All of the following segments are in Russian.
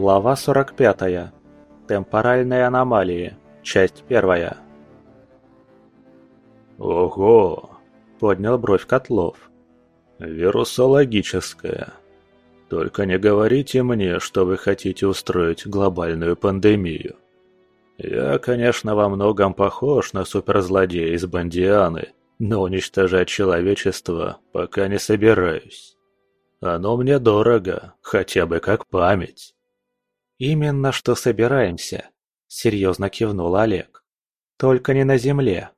Глава 45. Темпоральные аномалии. Часть первая. «Ого!» – поднял бровь Котлов. «Вирусологическая. Только не говорите мне, что вы хотите устроить глобальную пандемию. Я, конечно, во многом похож на суперзлодея из Бандианы, но уничтожать человечество пока не собираюсь. Оно мне дорого, хотя бы как память». «Именно что собираемся», — серьезно кивнул Олег. «Только не на земле».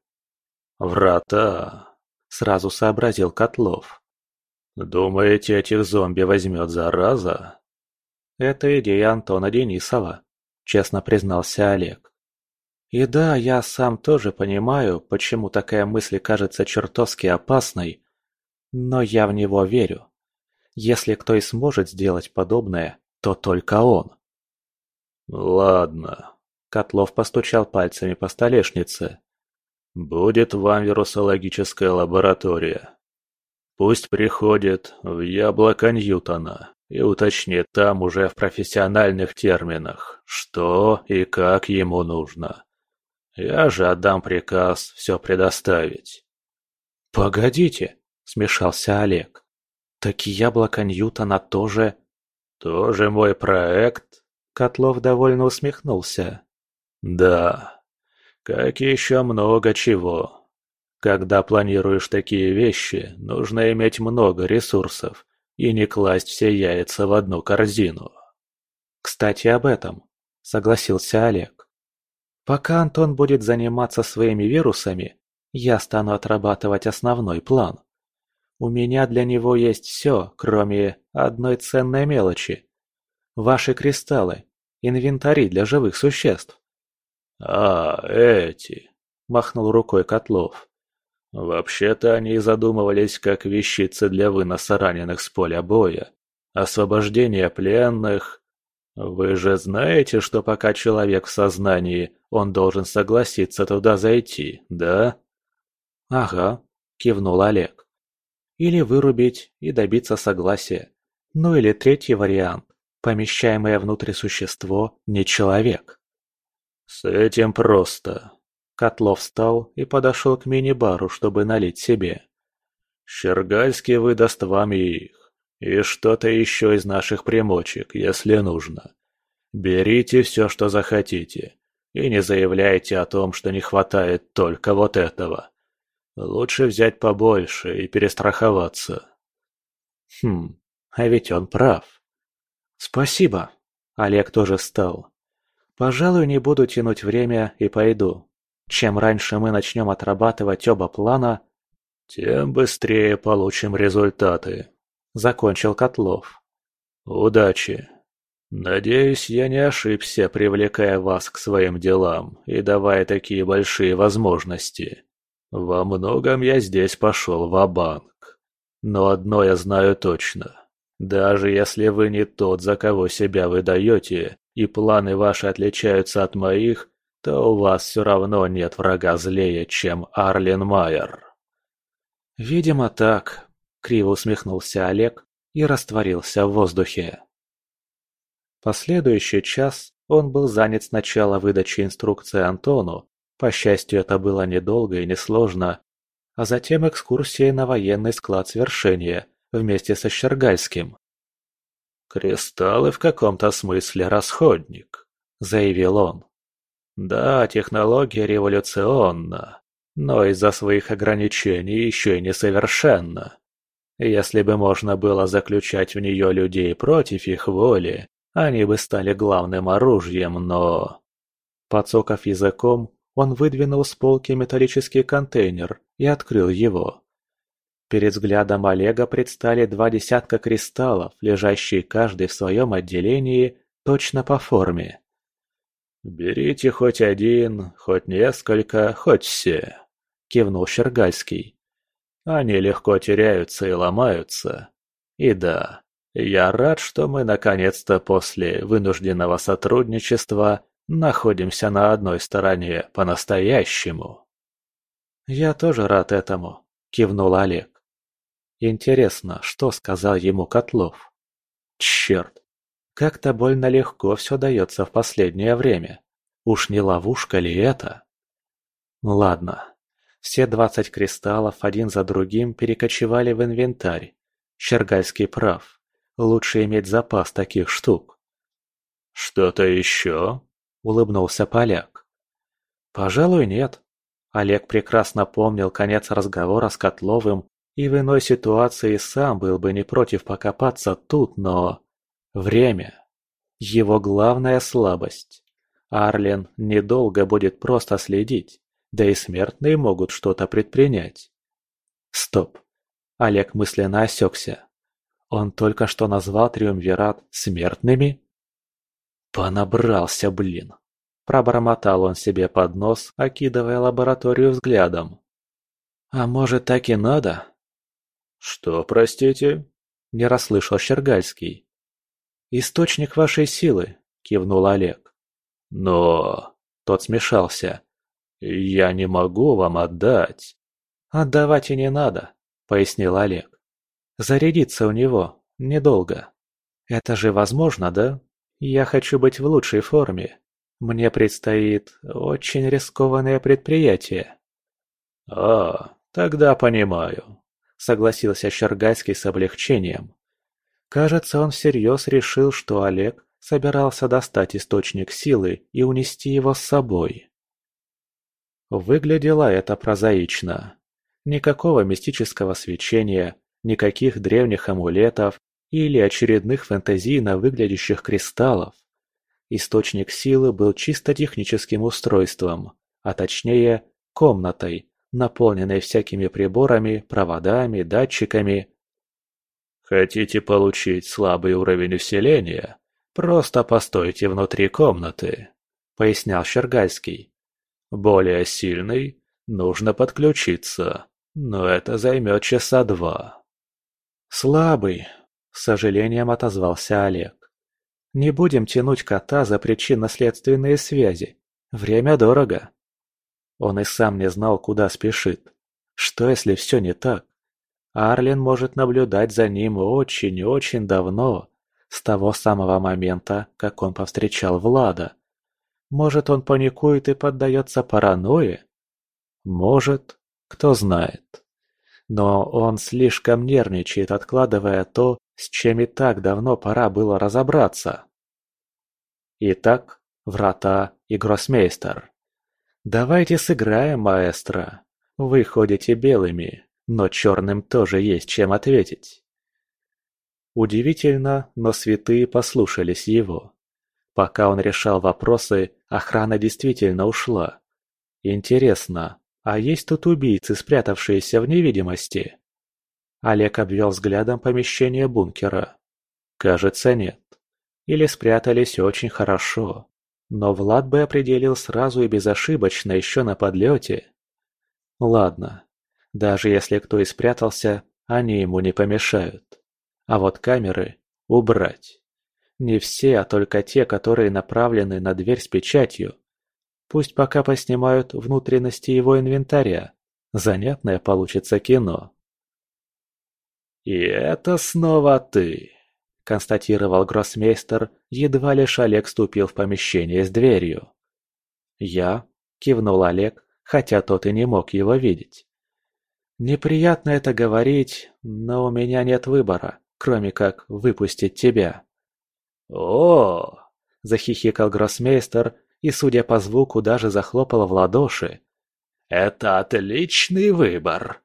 «Врата», — сразу сообразил Котлов. «Думаете, этих зомби возьмет зараза?» «Это идея Антона Денисова», — честно признался Олег. «И да, я сам тоже понимаю, почему такая мысль кажется чертовски опасной, но я в него верю. Если кто и сможет сделать подобное, то только он». «Ладно», — Котлов постучал пальцами по столешнице. «Будет вам вирусологическая лаборатория. Пусть приходит в яблоко Ньютона и уточнит там уже в профессиональных терминах, что и как ему нужно. Я же отдам приказ все предоставить». «Погодите», — смешался Олег. «Так яблоко Ньютона тоже...» «Тоже мой проект?» Котлов довольно усмехнулся. «Да, как еще много чего. Когда планируешь такие вещи, нужно иметь много ресурсов и не класть все яйца в одну корзину». «Кстати, об этом», — согласился Олег. «Пока Антон будет заниматься своими вирусами, я стану отрабатывать основной план. У меня для него есть все, кроме одной ценной мелочи. Ваши кристаллы, инвентари для живых существ. «А, эти!» – махнул рукой Котлов. «Вообще-то они задумывались как вещицы для выноса раненых с поля боя, освобождения пленных. Вы же знаете, что пока человек в сознании, он должен согласиться туда зайти, да?» «Ага», – кивнул Олег. «Или вырубить и добиться согласия. Ну или третий вариант Помещаемое внутрь существо не человек. С этим просто. Котлов встал и подошел к мини-бару, чтобы налить себе. Щергальский выдаст вам их. И что-то еще из наших примочек, если нужно. Берите все, что захотите. И не заявляйте о том, что не хватает только вот этого. Лучше взять побольше и перестраховаться. Хм, а ведь он прав. «Спасибо!» Олег тоже встал. «Пожалуй, не буду тянуть время и пойду. Чем раньше мы начнем отрабатывать оба плана, тем быстрее получим результаты», — закончил Котлов. «Удачи! Надеюсь, я не ошибся, привлекая вас к своим делам и давая такие большие возможности. Во многом я здесь пошел ва-банк. Но одно я знаю точно. Даже если вы не тот, за кого себя выдаете, и планы ваши отличаются от моих, то у вас все равно нет врага злее, чем Арлен Майер. «Видимо, так», — криво усмехнулся Олег и растворился в воздухе. Последующий час он был занят сначала выдачей инструкции Антону, по счастью, это было недолго и несложно, а затем экскурсией на военный склад свершения, вместе со Щергальским. «Кристаллы в каком-то смысле расходник», — заявил он. «Да, технология революционна, но из-за своих ограничений еще и несовершенна. Если бы можно было заключать в нее людей против их воли, они бы стали главным оружием, но...» Подсоков языком, он выдвинул с полки металлический контейнер и открыл его. Перед взглядом Олега предстали два десятка кристаллов, лежащие каждый в своем отделении, точно по форме. «Берите хоть один, хоть несколько, хоть все», — кивнул Щергальский. «Они легко теряются и ломаются. И да, я рад, что мы наконец-то после вынужденного сотрудничества находимся на одной стороне по-настоящему». «Я тоже рад этому», — кивнул Олег. Интересно, что сказал ему Котлов? Черт! Как-то больно легко все дается в последнее время. Уж не ловушка ли это? Ладно. Все двадцать кристаллов один за другим перекочевали в инвентарь. Щергальский прав. Лучше иметь запас таких штук. «Что-то еще?» – улыбнулся поляк. «Пожалуй, нет». Олег прекрасно помнил конец разговора с Котловым и в иной ситуации сам был бы не против покопаться тут, но... Время. Его главная слабость. Арлен недолго будет просто следить, да и смертные могут что-то предпринять. Стоп. Олег мысленно осекся. Он только что назвал Триумвират смертными? Понабрался, блин. Пробормотал он себе под нос, окидывая лабораторию взглядом. А может, так и надо? Что, простите? Не расслышал Щергальский. «Источник вашей силы», — кивнул Олег. «Но...» — тот смешался. «Я не могу вам отдать». «Отдавать и не надо», — пояснил Олег. «Зарядиться у него недолго. Это же возможно, да? Я хочу быть в лучшей форме. Мне предстоит очень рискованное предприятие». «А, тогда понимаю», — согласился Щергальский с облегчением. Кажется, он всерьез решил, что Олег собирался достать источник силы и унести его с собой. Выглядело это прозаично. Никакого мистического свечения, никаких древних амулетов или очередных фэнтезийно выглядящих кристаллов. Источник силы был чисто техническим устройством, а точнее комнатой, наполненной всякими приборами, проводами, датчиками Хотите получить слабый уровень усиления? Просто постойте внутри комнаты, пояснял Щергальский. Более сильный нужно подключиться, но это займет часа два. Слабый, с сожалением отозвался Олег. Не будем тянуть кота за причинно-следственные связи. Время дорого. Он и сам не знал, куда спешит. Что, если все не так? Арлин может наблюдать за ним очень очень давно, с того самого момента, как он повстречал Влада. Может, он паникует и поддается паранойе? Может, кто знает. Но он слишком нервничает, откладывая то, с чем и так давно пора было разобраться. Итак, врата и гроссмейстер. Давайте сыграем, маэстро. Вы ходите белыми, но черным тоже есть чем ответить. Удивительно, но святые послушались его. Пока он решал вопросы, охрана действительно ушла. Интересно, а есть тут убийцы, спрятавшиеся в невидимости? Олег обвел взглядом помещение бункера. Кажется, нет. Или спрятались очень хорошо. Но Влад бы определил сразу и безошибочно еще на подлете. Ладно, даже если кто и спрятался, они ему не помешают. А вот камеры убрать. Не все, а только те, которые направлены на дверь с печатью. Пусть пока поснимают внутренности его инвентаря. Занятное получится кино. «И это снова ты», — констатировал гроссмейстер, едва лишь Олег ступил в помещение с дверью. «Я?» — кивнул Олег, хотя тот и не мог его видеть. Неприятно это говорить, но у меня нет выбора, кроме как выпустить тебя. О! захихикал гроссмейстер и, судя по звуку, даже захлопал в ладоши. Это отличный выбор.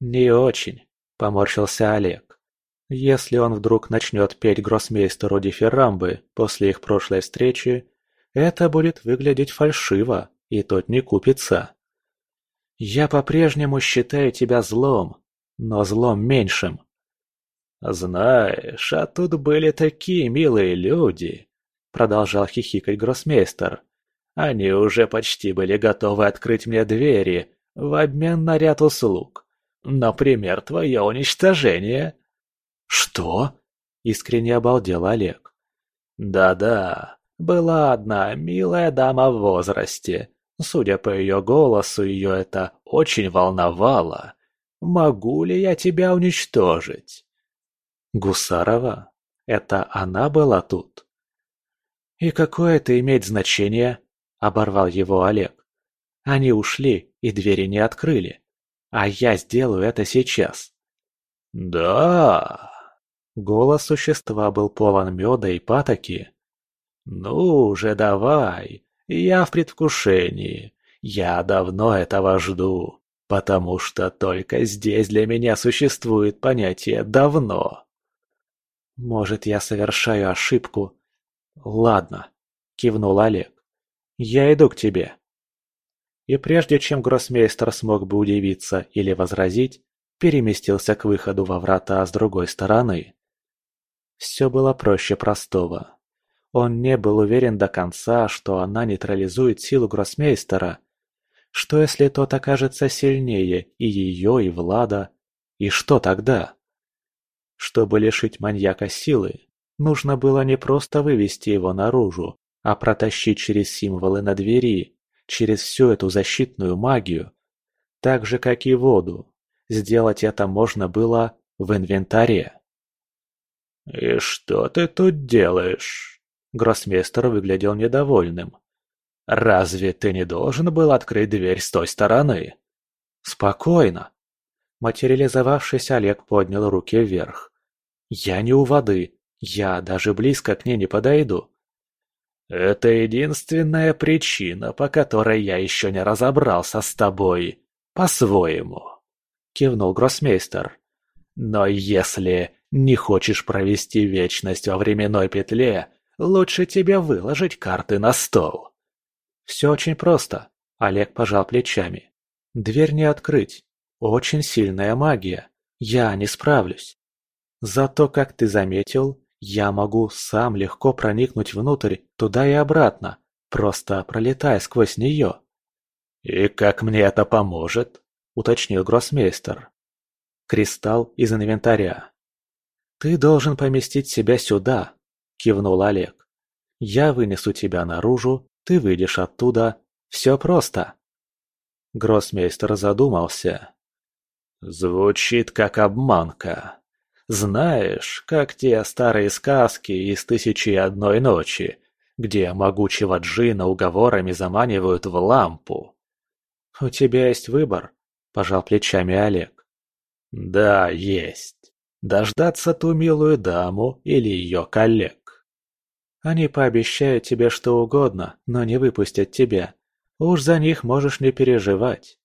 Не очень, поморщился Олег. Если он вдруг начнет петь гроссмейстеру дифирамбы после их прошлой встречи, это будет выглядеть фальшиво, и тот не купится. Я по-прежнему считаю тебя злом, но злом меньшим. Знаешь, а тут были такие милые люди, продолжал хихикать гроссмейстер. Они уже почти были готовы открыть мне двери в обмен на ряд услуг. Например, твое уничтожение. Что? Искренне обалдел Олег. Да-да, была одна милая дама в возрасте, Судя по ее голосу, ее это очень волновало. Могу ли я тебя уничтожить? Гусарова? Это она была тут? «И какое это имеет значение?» – оборвал его Олег. «Они ушли и двери не открыли. А я сделаю это сейчас». «Да...» Голос существа был полон меда и патоки. «Ну уже давай, я в предвкушении. Я давно этого жду, потому что только здесь для меня существует понятие «давно». «Может, я совершаю ошибку?» «Ладно», — кивнул Олег. «Я иду к тебе». И прежде чем гроссмейстер смог бы удивиться или возразить, переместился к выходу во врата с другой стороны. Все было проще простого. Он не был уверен до конца, что она нейтрализует силу гроссмейстера. Что если тот окажется сильнее и ее, и Влада? И что тогда? Чтобы лишить маньяка силы, нужно было не просто вывести его наружу, а протащить через символы на двери, через всю эту защитную магию. Так же, как и воду. Сделать это можно было в инвентаре. «И что ты тут делаешь?» Гроссмейстер выглядел недовольным. «Разве ты не должен был открыть дверь с той стороны?» «Спокойно!» Материализовавшись, Олег поднял руки вверх. «Я не у воды. Я даже близко к ней не подойду». «Это единственная причина, по которой я еще не разобрался с тобой. По-своему», — кивнул гроссмейстер. «Но если не хочешь провести вечность во временной петле, лучше тебе выложить карты на стол». «Все очень просто», — Олег пожал плечами. «Дверь не открыть. Очень сильная магия. Я не справлюсь. Зато, как ты заметил, я могу сам легко проникнуть внутрь, туда и обратно, просто пролетая сквозь нее». «И как мне это поможет?» — уточнил гроссмейстер. «Кристалл из инвентаря. «Ты должен поместить себя сюда», – кивнул Олег. «Я вынесу тебя наружу, ты выйдешь оттуда. Все просто». Гроссмейстер задумался. «Звучит как обманка. Знаешь, как те старые сказки из «Тысячи и одной ночи», где могучего джина уговорами заманивают в лампу». «У тебя есть выбор», – пожал плечами Олег. «Да, есть дождаться ту милую даму или ее коллег. Они пообещают тебе что угодно, но не выпустят тебя. Уж за них можешь не переживать.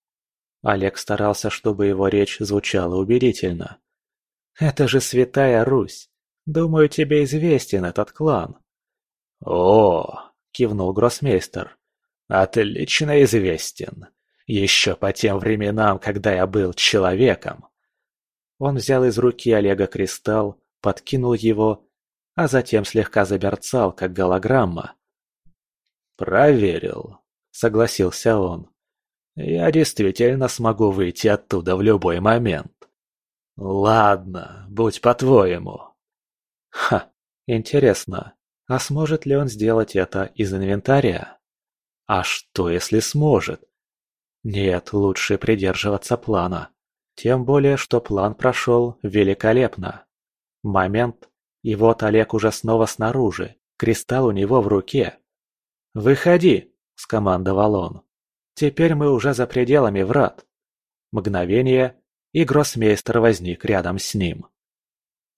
Олег старался, чтобы его речь звучала убедительно. «Это же Святая Русь. Думаю, тебе известен этот клан». «О!» — кивнул гроссмейстер. «Отлично известен. Еще по тем временам, когда я был человеком. Он взял из руки Олега кристалл, подкинул его, а затем слегка заберцал, как голограмма. «Проверил», — согласился он. «Я действительно смогу выйти оттуда в любой момент». «Ладно, будь по-твоему». «Ха, интересно, а сможет ли он сделать это из инвентаря? А что, если сможет? Нет, лучше придерживаться плана. Тем более, что план прошел великолепно. Момент, и вот Олег уже снова снаружи, кристалл у него в руке. «Выходи!» – скомандовал он. «Теперь мы уже за пределами врат». Мгновение, и гроссмейстер возник рядом с ним.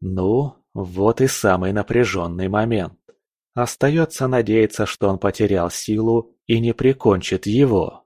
Ну, вот и самый напряженный момент. Остается надеяться, что он потерял силу и не прикончит его.